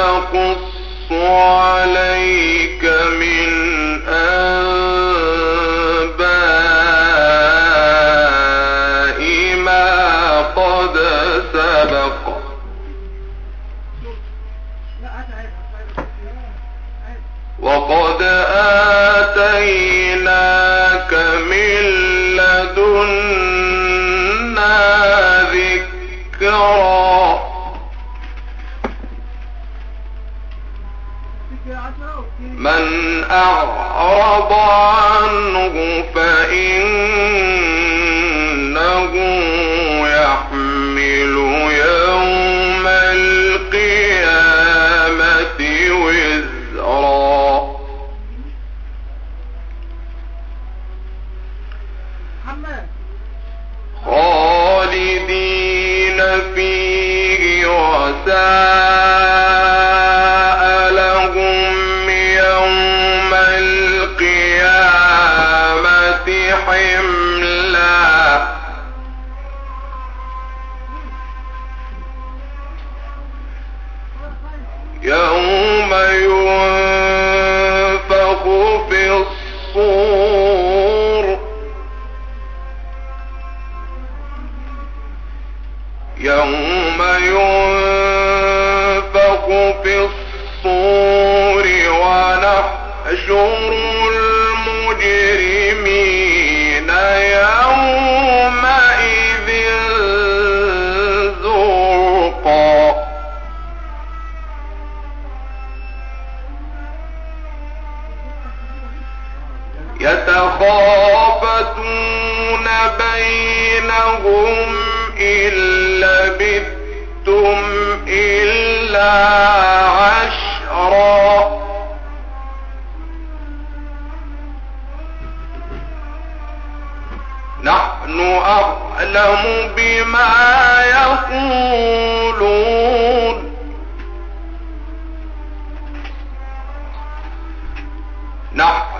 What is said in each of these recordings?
نَقُصُّ عَلَيْكَ أَعْرَضَ عَنْهُ فَإِنَّ إنهم إن لبثتم إلا عشرا نحن أعلم بما يقولون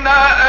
ولا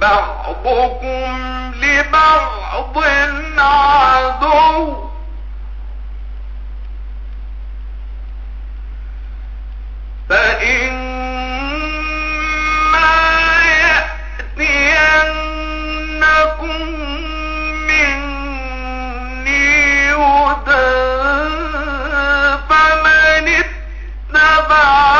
بعضكم لبعض عدو. فإما يأتينكم مني هدى فمن اتبع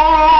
الله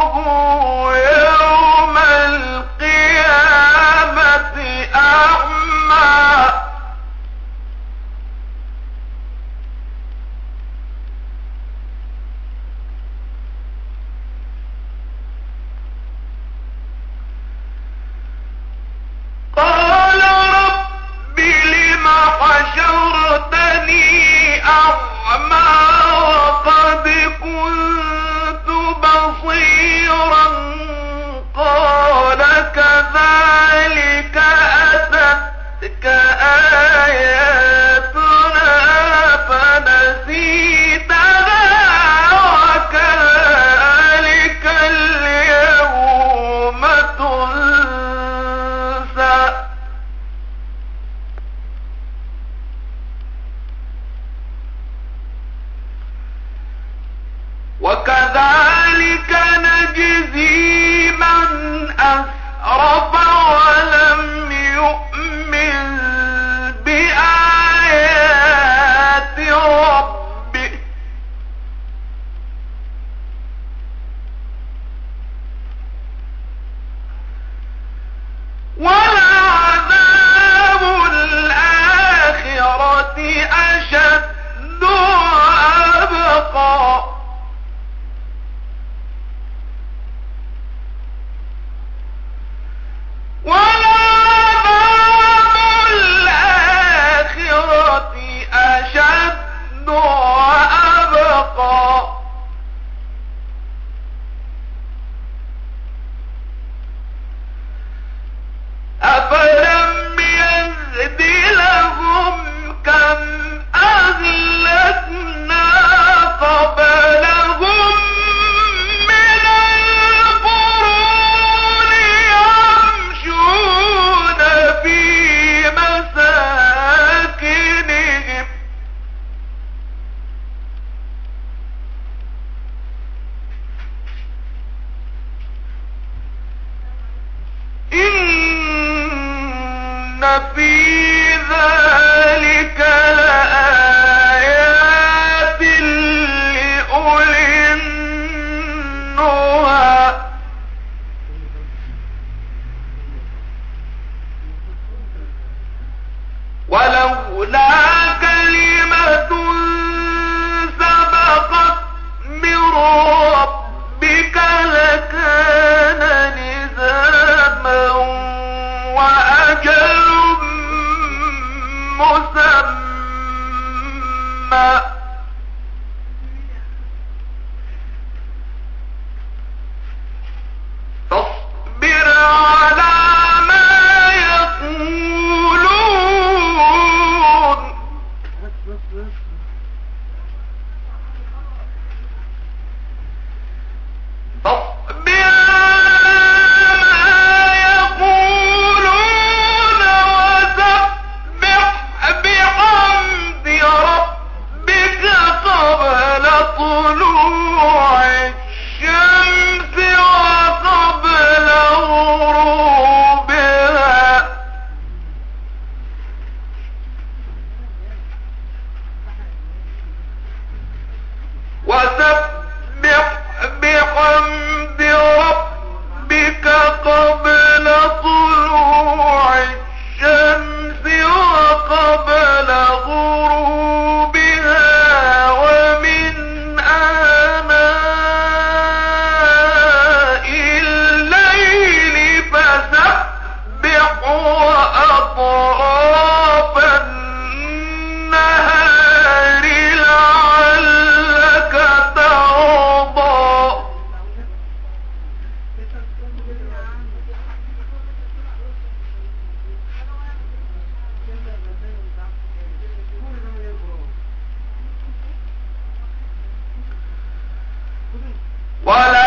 إلى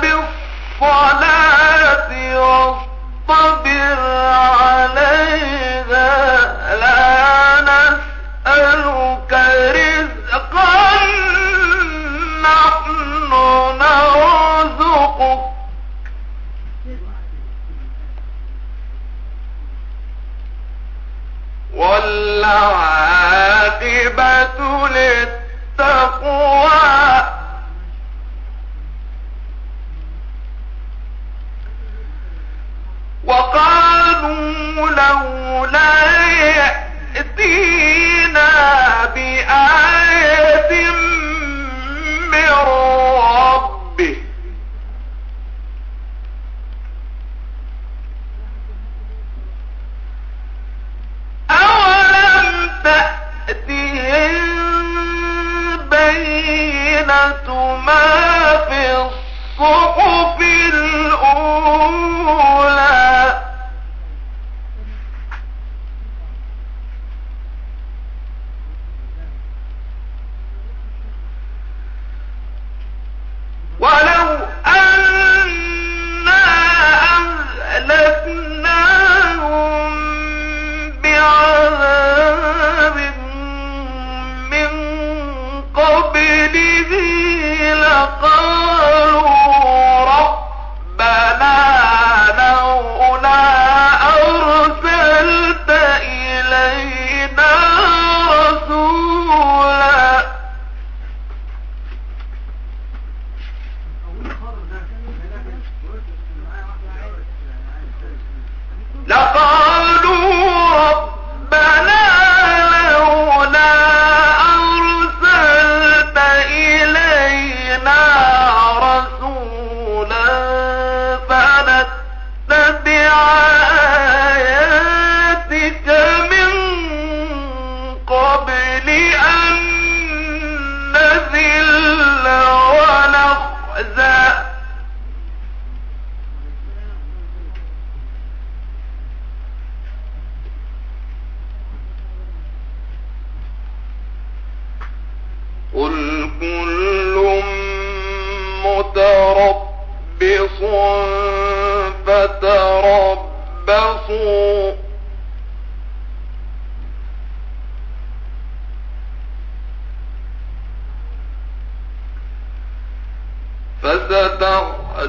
بالصلاة بينة ما في الصحف.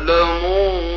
فستعلمون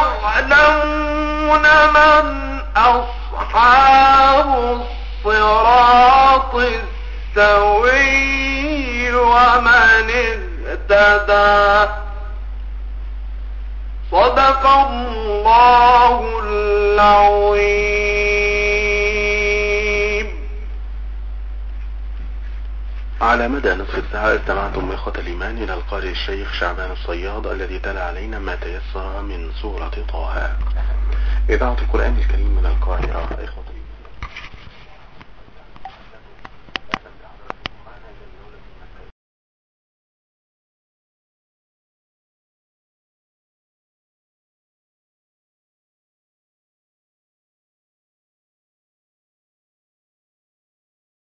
فستعلمون من أصحاب الصراط السوي ومن اهتدى. صدق الله العظيم. على مدى نصف الساعة استمعتم إخوة الإيمان إلى القارئ الشيخ شعبان الصياد الذي تلا علينا ما تيسر من سورة طه. إذاعة القرآن الكريم من القاهرة